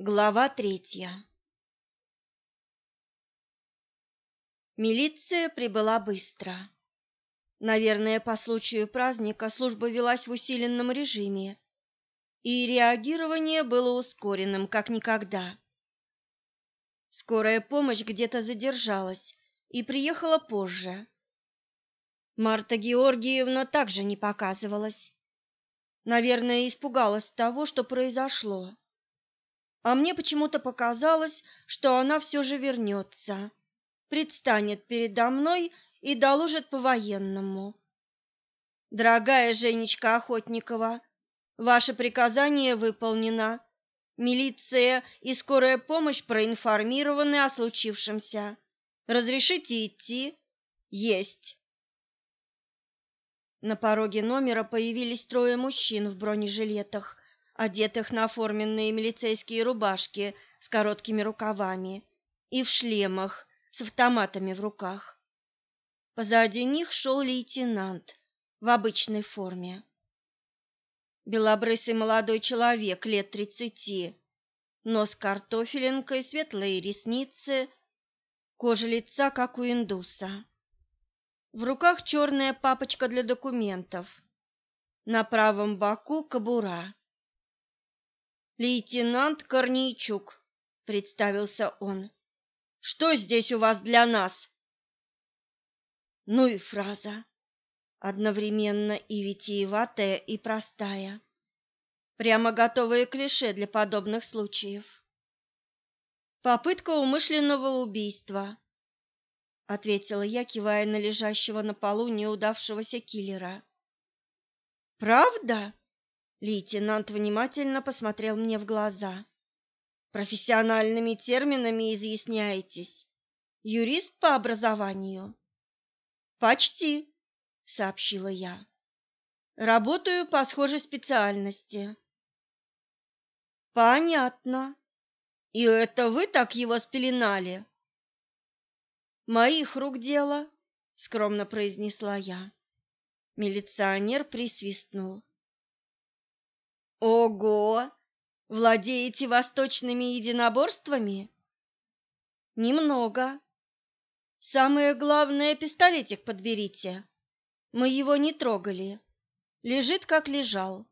Глава третья Милиция прибыла быстро. Наверное, по случаю праздника служба велась в усиленном режиме, и реагирование было ускоренным, как никогда. Скорая помощь где-то задержалась и приехала позже. Марта Георгиевна также не показывалась. Наверное, испугалась того, что произошло а мне почему-то показалось, что она все же вернется, предстанет передо мной и доложит по-военному. Дорогая Женечка Охотникова, ваше приказание выполнено. Милиция и скорая помощь проинформированы о случившемся. Разрешите идти? Есть. На пороге номера появились трое мужчин в бронежилетах одетых на форменные милицейские рубашки с короткими рукавами и в шлемах с автоматами в руках. Позади них шел лейтенант в обычной форме. Белобрысый молодой человек лет тридцати, нос картофелинкой, светлые ресницы, кожа лица, как у индуса. В руках черная папочка для документов. На правом боку кобура. Лейтенант Корнейчук, представился он. Что здесь у вас для нас? Ну и фраза, одновременно и витиеватая, и простая. Прямо готовые клише для подобных случаев. Попытка умышленного убийства, ответила я, кивая на лежащего на полу неудавшегося киллера. Правда? Лейтенант внимательно посмотрел мне в глаза. Профессиональными терминами изъясняетесь? Юрист по образованию? Почти, сообщила я. Работаю по схожей специальности. Понятно. И это вы так его спеленали? Моих рук дело, скромно произнесла я. Милиционер присвистнул. Ого! Владеете восточными единоборствами? Немного. Самое главное, пистолетик подберите. Мы его не трогали. Лежит, как лежал.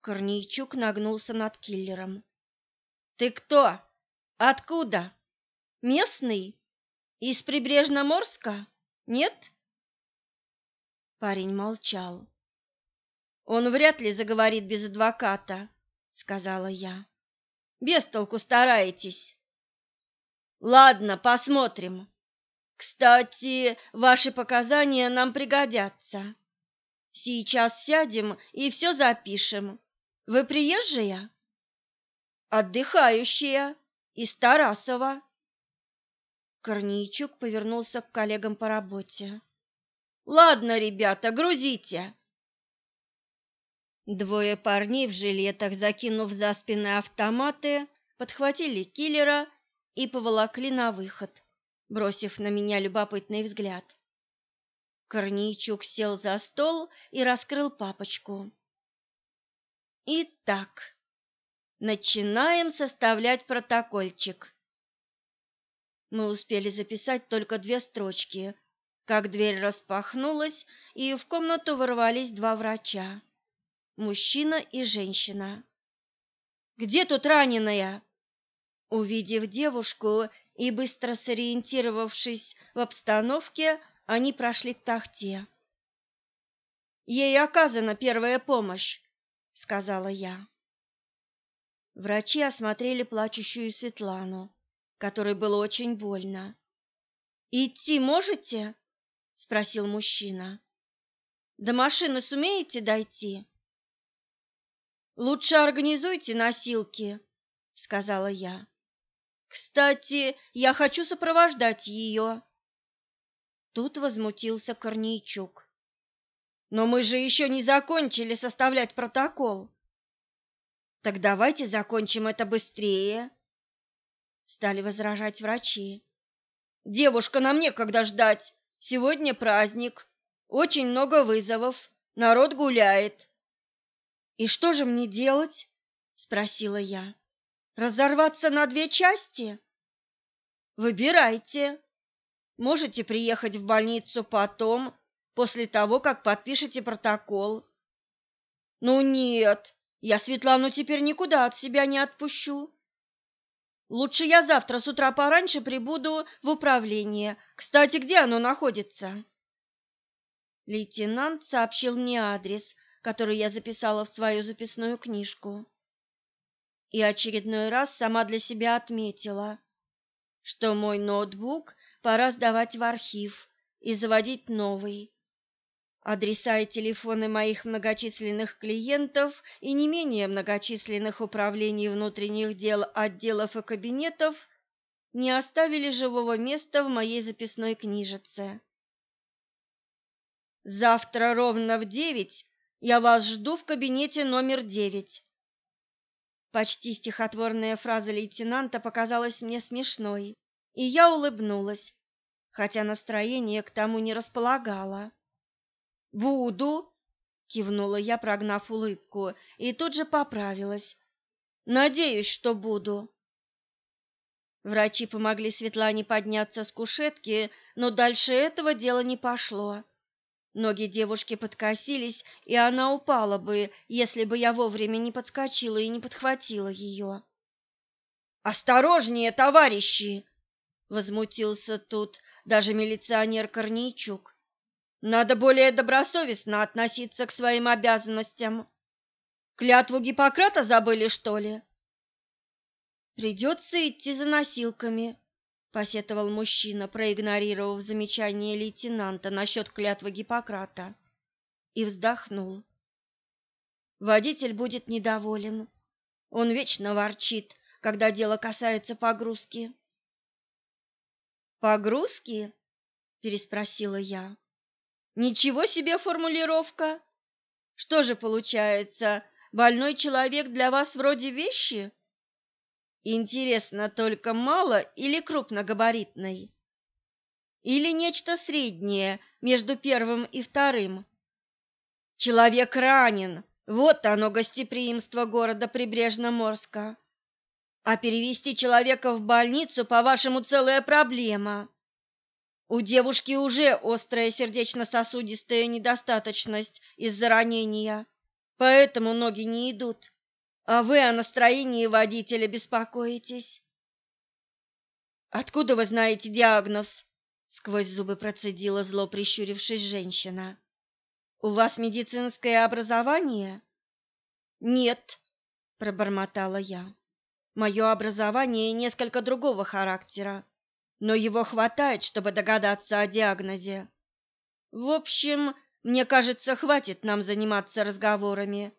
Корнейчук нагнулся над киллером. Ты кто? Откуда? Местный? Из Прибрежноморска? Нет? Парень молчал. Он вряд ли заговорит без адвоката, сказала я. Без толку стараетесь. Ладно, посмотрим. Кстати, ваши показания нам пригодятся. Сейчас сядем и все запишем. Вы приезжая? Отдыхающая из Тарасова. Корнейчук повернулся к коллегам по работе. Ладно, ребята, грузите. Двое парней в жилетах, закинув за спины автоматы, подхватили киллера и поволокли на выход, бросив на меня любопытный взгляд. Корнейчук сел за стол и раскрыл папочку. Итак, начинаем составлять протокольчик. Мы успели записать только две строчки, как дверь распахнулась, и в комнату ворвались два врача мужчина и женщина. «Где тут раненая?» Увидев девушку и быстро сориентировавшись в обстановке, они прошли к тахте. «Ей оказана первая помощь», — сказала я. Врачи осмотрели плачущую Светлану, которой было очень больно. «Идти можете?» — спросил мужчина. «До машины сумеете дойти?» Лучше организуйте носилки, сказала я. Кстати, я хочу сопровождать ее. Тут возмутился Корнейчук. Но мы же еще не закончили составлять протокол. Так давайте закончим это быстрее, стали возражать врачи. Девушка, нам некогда ждать. Сегодня праздник. Очень много вызовов. Народ гуляет. И что же мне делать? спросила я. Разорваться на две части? Выбирайте. Можете приехать в больницу потом, после того, как подпишете протокол. Ну нет, я Светлану теперь никуда от себя не отпущу. Лучше я завтра с утра пораньше прибуду в управление. Кстати, где оно находится? Лейтенант сообщил мне адрес, который я записала в свою записную книжку. И очередной раз сама для себя отметила, что мой ноутбук пора сдавать в архив и заводить новый. Адреса и телефоны моих многочисленных клиентов и не менее многочисленных управлений внутренних дел, отделов и кабинетов не оставили живого места в моей записной книжице. Завтра ровно в девять я вас жду в кабинете номер девять. Почти стихотворная фраза лейтенанта показалась мне смешной, и я улыбнулась, хотя настроение к тому не располагало. Буду, кивнула я, прогнав улыбку, и тут же поправилась. Надеюсь, что буду. Врачи помогли Светлане подняться с кушетки, но дальше этого дела не пошло. Ноги девушки подкосились, и она упала бы, если бы я вовремя не подскочила и не подхватила ее. «Осторожнее, товарищи!» — возмутился тут даже милиционер Корнейчук. Надо более добросовестно относиться к своим обязанностям. Клятву Гиппократа забыли, что ли? Придется идти за носилками, посетовал мужчина, проигнорировав замечание лейтенанта насчет клятвы Гиппократа, и вздохнул. Водитель будет недоволен. Он вечно ворчит, когда дело касается погрузки. Погрузки? переспросила я. Ничего себе формулировка. Что же получается, больной человек для вас вроде вещи? Интересно, только мало или крупногабаритный? Или нечто среднее между первым и вторым? Человек ранен. Вот оно гостеприимство города Прибрежно-Морска. А перевести человека в больницу, по-вашему, целая проблема. У девушки уже острая сердечно-сосудистая недостаточность из-за ранения, поэтому ноги не идут. А вы о настроении водителя беспокоитесь. Откуда вы знаете диагноз? сквозь зубы процедила зло прищурившись женщина. У вас медицинское образование? Нет, пробормотала я. Мое образование несколько другого характера но его хватает, чтобы догадаться о диагнозе. В общем, мне кажется, хватит нам заниматься разговорами.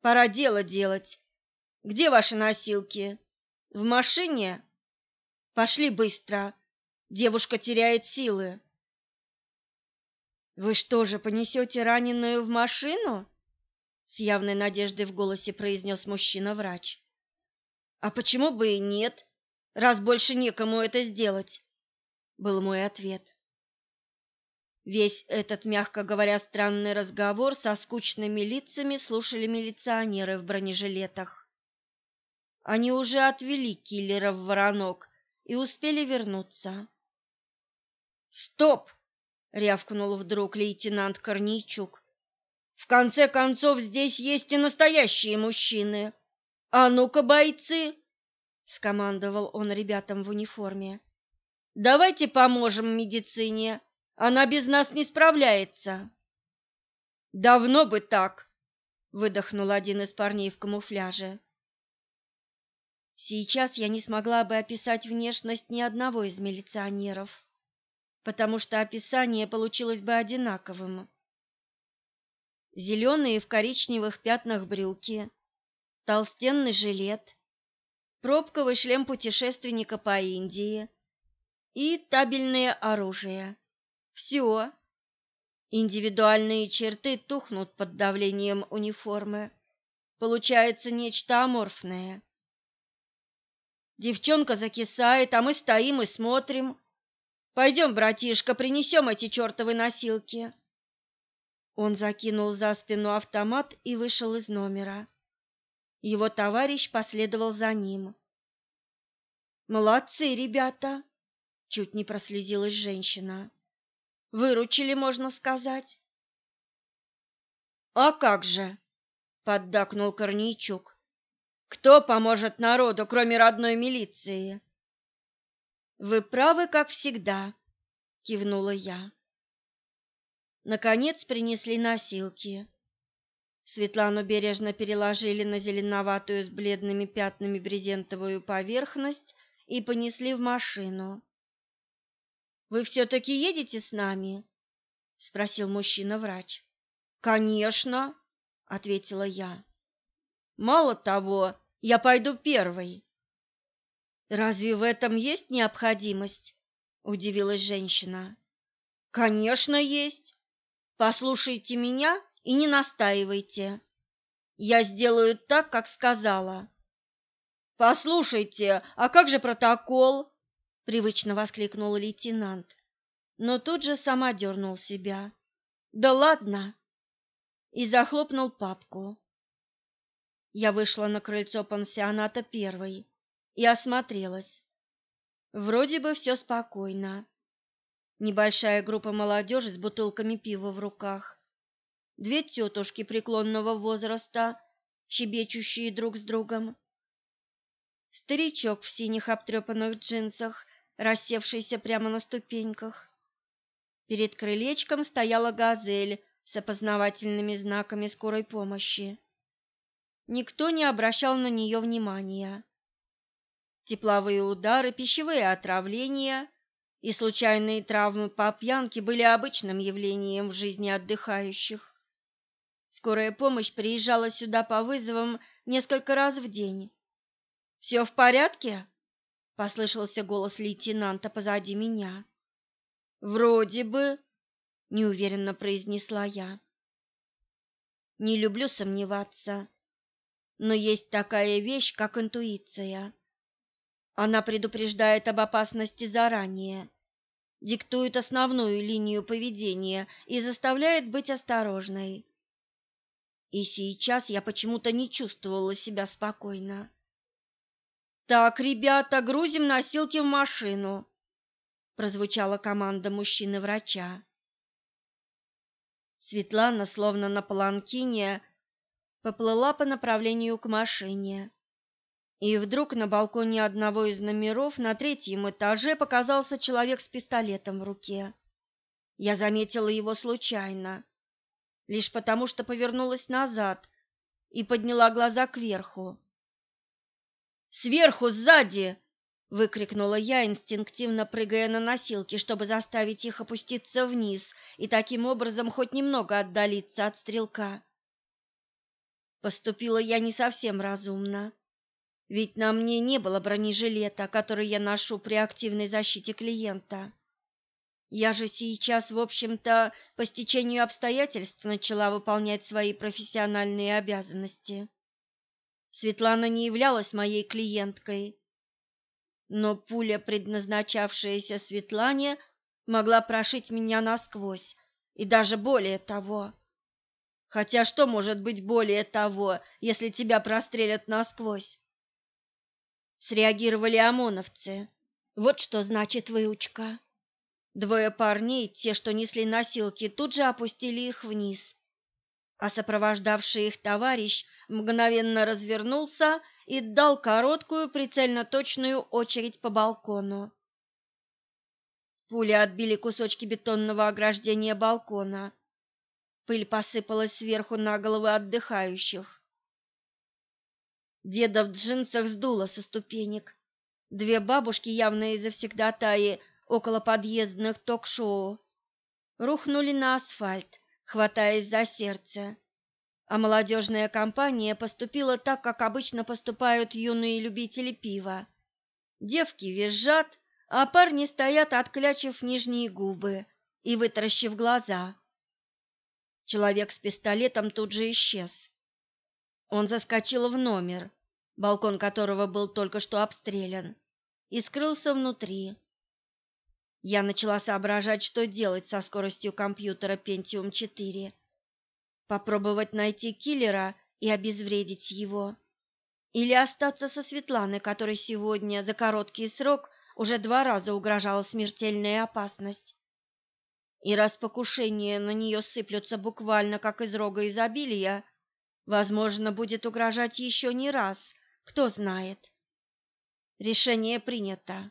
Пора дело делать. Где ваши носилки? В машине? Пошли быстро. Девушка теряет силы. Вы что же, понесете раненую в машину? С явной надеждой в голосе произнес мужчина-врач. А почему бы и нет? раз больше некому это сделать, был мой ответ. Весь этот, мягко говоря, странный разговор со скучными лицами слушали милиционеры в бронежилетах. Они уже отвели киллера в воронок и успели вернуться. «Стоп!» — рявкнул вдруг лейтенант Корнейчук. «В конце концов, здесь есть и настоящие мужчины. А ну-ка, бойцы, скомандовал он ребятам в униформе. Давайте поможем медицине. Она без нас не справляется. Давно бы так, выдохнул один из парней в камуфляже. Сейчас я не смогла бы описать внешность ни одного из милиционеров, потому что описание получилось бы одинаковым. Зеленые в коричневых пятнах брюки, толстенный жилет, пробковый шлем путешественника по Индии и табельное оружие. Все. Индивидуальные черты тухнут под давлением униформы. Получается нечто аморфное. Девчонка закисает, а мы стоим и смотрим. Пойдем, братишка, принесем эти чертовы носилки. Он закинул за спину автомат и вышел из номера. Его товарищ последовал за ним, Молодцы, ребята, чуть не прослезилась женщина. Выручили, можно сказать. А как же? поддакнул Корнейчук. Кто поможет народу, кроме родной милиции? Вы правы, как всегда, кивнула я. Наконец принесли носилки. Светлану бережно переложили на зеленоватую с бледными пятнами брезентовую поверхность и понесли в машину. «Вы все-таки едете с нами?» — спросил мужчина-врач. «Конечно!» — ответила я. «Мало того, я пойду первой». «Разве в этом есть необходимость?» — удивилась женщина. «Конечно, есть. Послушайте меня и не настаивайте. Я сделаю так, как сказала. Послушайте, а как же протокол? привычно воскликнул лейтенант, но тут же сама дернул себя. Да ладно. И захлопнул папку. Я вышла на крыльцо пансионата первой и осмотрелась. Вроде бы все спокойно. Небольшая группа молодежи с бутылками пива в руках. Две тетушки преклонного возраста, щебечущие друг с другом. Старичок в синих обтрепанных джинсах, рассевшийся прямо на ступеньках. Перед крылечком стояла газель с опознавательными знаками скорой помощи. Никто не обращал на нее внимания. Тепловые удары, пищевые отравления и случайные травмы по пьянке были обычным явлением в жизни отдыхающих. Скорая помощь приезжала сюда по вызовам несколько раз в день. «Все в порядке?» — послышался голос лейтенанта позади меня. «Вроде бы», — неуверенно произнесла я. «Не люблю сомневаться, но есть такая вещь, как интуиция. Она предупреждает об опасности заранее, диктует основную линию поведения и заставляет быть осторожной. И сейчас я почему-то не чувствовала себя спокойно. «Так, ребята, грузим носилки в машину!» прозвучала команда мужчины-врача. Светлана, словно на паланкине, поплыла по направлению к машине. И вдруг на балконе одного из номеров на третьем этаже показался человек с пистолетом в руке. Я заметила его случайно, лишь потому что повернулась назад и подняла глаза кверху. «Сверху, сзади!» — выкрикнула я, инстинктивно прыгая на носилки, чтобы заставить их опуститься вниз и таким образом хоть немного отдалиться от стрелка. Поступила я не совсем разумно, ведь на мне не было бронежилета, который я ношу при активной защите клиента. Я же сейчас, в общем-то, по стечению обстоятельств начала выполнять свои профессиональные обязанности. Светлана не являлась моей клиенткой, но пуля, предназначавшаяся Светлане, могла прошить меня насквозь, и даже более того. Хотя что может быть более того, если тебя прострелят насквозь? Среагировали ОМОНовцы. Вот что значит выучка. Двое парней, те, что несли носилки, тут же опустили их вниз, а сопровождавший их товарищ мгновенно развернулся и дал короткую прицельно-точную очередь по балкону. Пули отбили кусочки бетонного ограждения балкона. Пыль посыпалась сверху на головы отдыхающих. Деда в джинсах сдуло со ступенек. Две бабушки, явно из-за всегдатаи, около подъездных ток-шоу, рухнули на асфальт, хватаясь за сердце. А молодежная компания поступила так, как обычно поступают юные любители пива. Девки визжат, а парни стоят, отклячив нижние губы и вытаращив глаза. Человек с пистолетом тут же исчез. Он заскочил в номер, балкон которого был только что обстрелян, и скрылся внутри. Я начала соображать, что делать со скоростью компьютера Pentium 4. Попробовать найти киллера и обезвредить его. Или остаться со Светланой, которой сегодня за короткий срок уже два раза угрожала смертельная опасность. И раз покушения на нее сыплются буквально как из рога изобилия, возможно, будет угрожать еще не раз, кто знает. Решение принято.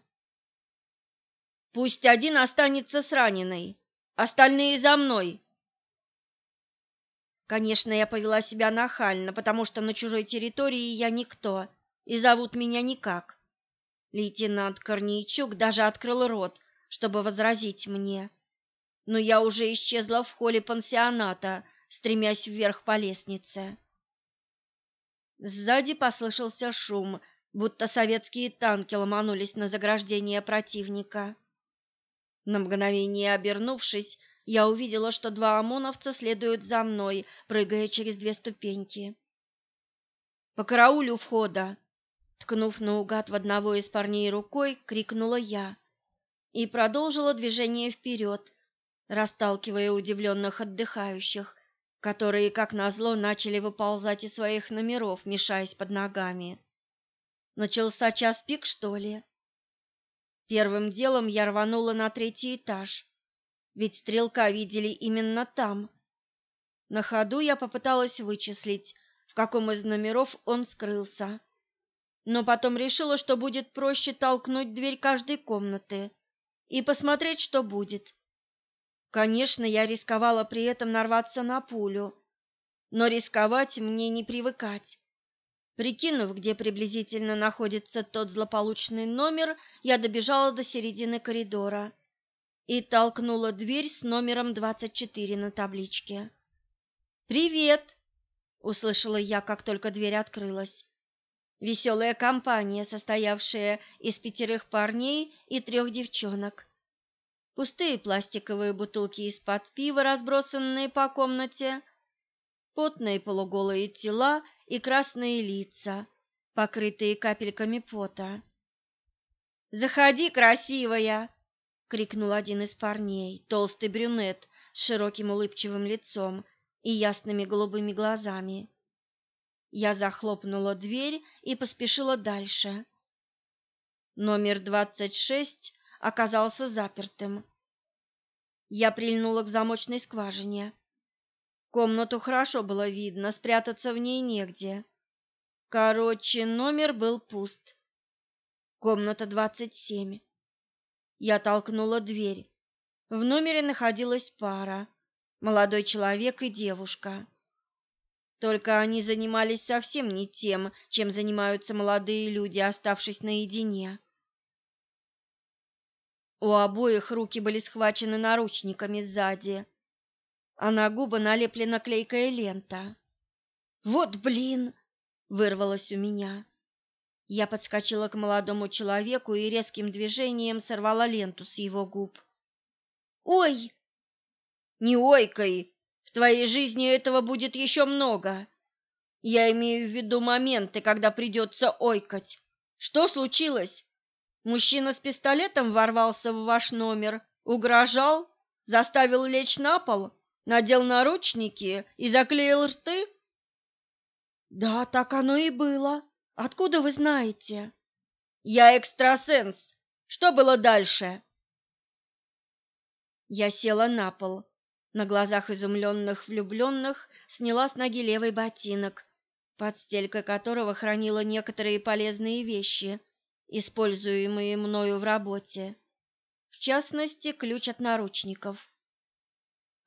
Пусть один останется с раненой, остальные за мной. Конечно, я повела себя нахально, потому что на чужой территории я никто, и зовут меня никак. Лейтенант Корнейчук даже открыл рот, чтобы возразить мне. Но я уже исчезла в холле пансионата, стремясь вверх по лестнице. Сзади послышался шум, будто советские танки ломанулись на заграждение противника. На мгновение обернувшись, я увидела, что два ОМОНовца следуют за мной, прыгая через две ступеньки. «По караулю входа!» Ткнув наугад в одного из парней рукой, крикнула я и продолжила движение вперед, расталкивая удивленных отдыхающих, которые, как назло, начали выползать из своих номеров, мешаясь под ногами. Начался час пик, что ли? Первым делом я рванула на третий этаж, ведь стрелка видели именно там. На ходу я попыталась вычислить, в каком из номеров он скрылся. Но потом решила, что будет проще толкнуть дверь каждой комнаты и посмотреть, что будет. Конечно, я рисковала при этом нарваться на пулю, но рисковать мне не привыкать. Прикинув, где приблизительно находится тот злополучный номер, я добежала до середины коридора и толкнула дверь с номером 24 на табличке. «Привет!» — услышала я, как только дверь открылась. Веселая компания, состоявшая из пятерых парней и трех девчонок. Пустые пластиковые бутылки из-под пива, разбросанные по комнате, потные полуголые тела и красные лица, покрытые капельками пота. «Заходи, красивая!» — крикнул один из парней, толстый брюнет с широким улыбчивым лицом и ясными голубыми глазами. Я захлопнула дверь и поспешила дальше. Номер двадцать шесть оказался запертым. Я прильнула к замочной скважине. Комнату хорошо было видно, спрятаться в ней негде. Короче, номер был пуст. Комната двадцать семь. Я толкнула дверь. В номере находилась пара: молодой человек и девушка. Только они занимались совсем не тем, чем занимаются молодые люди, оставшись наедине. У обоих руки были схвачены наручниками сзади а на губы налеплена клейкая лента. «Вот блин!» — вырвалось у меня. Я подскочила к молодому человеку и резким движением сорвала ленту с его губ. «Ой!» «Не ойкой! В твоей жизни этого будет еще много. Я имею в виду моменты, когда придется ойкать. Что случилось? Мужчина с пистолетом ворвался в ваш номер, угрожал, заставил лечь на пол?» надел наручники и заклеил рты? Да, так оно и было. Откуда вы знаете? Я экстрасенс. Что было дальше? Я села на пол. На глазах изумленных влюбленных сняла с ноги левый ботинок, под стелькой которого хранила некоторые полезные вещи, используемые мною в работе. В частности, ключ от наручников.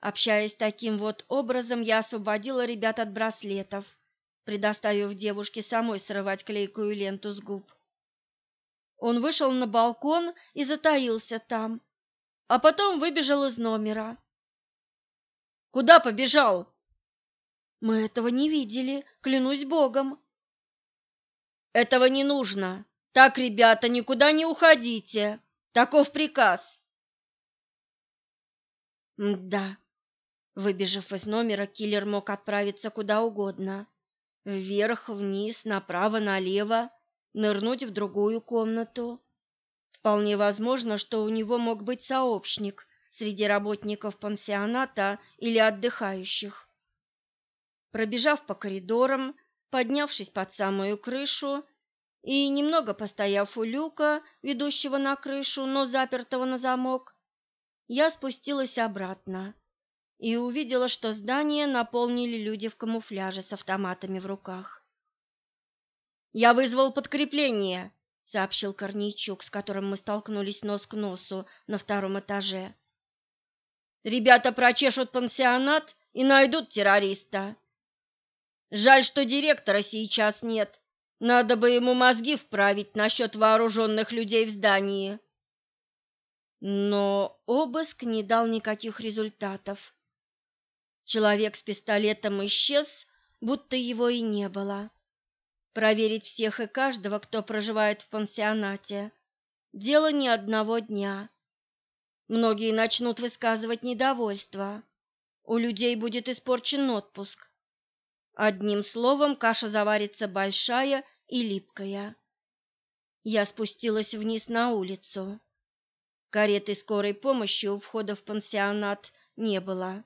Общаясь таким вот образом, я освободила ребят от браслетов, предоставив девушке самой срывать клейкую ленту с губ. Он вышел на балкон и затаился там, а потом выбежал из номера. Куда побежал? Мы этого не видели, клянусь богом. Этого не нужно. Так, ребята, никуда не уходите. Таков приказ. Да. Выбежав из номера, киллер мог отправиться куда угодно. Вверх, вниз, направо, налево, нырнуть в другую комнату. Вполне возможно, что у него мог быть сообщник среди работников пансионата или отдыхающих. Пробежав по коридорам, Поднявшись под самую крышу и немного постояв у люка, ведущего на крышу, но запертого на замок, я спустилась обратно и увидела, что здание наполнили люди в камуфляже с автоматами в руках. «Я вызвал подкрепление», — сообщил Корнейчук, с которым мы столкнулись нос к носу на втором этаже. «Ребята прочешут пансионат и найдут террориста. Жаль, что директора сейчас нет. Надо бы ему мозги вправить насчет вооруженных людей в здании». Но обыск не дал никаких результатов. Человек с пистолетом исчез, будто его и не было. Проверить всех и каждого, кто проживает в пансионате, дело не одного дня. Многие начнут высказывать недовольство. У людей будет испорчен отпуск. Одним словом, каша заварится большая и липкая. Я спустилась вниз на улицу. Кареты скорой помощи у входа в пансионат не было.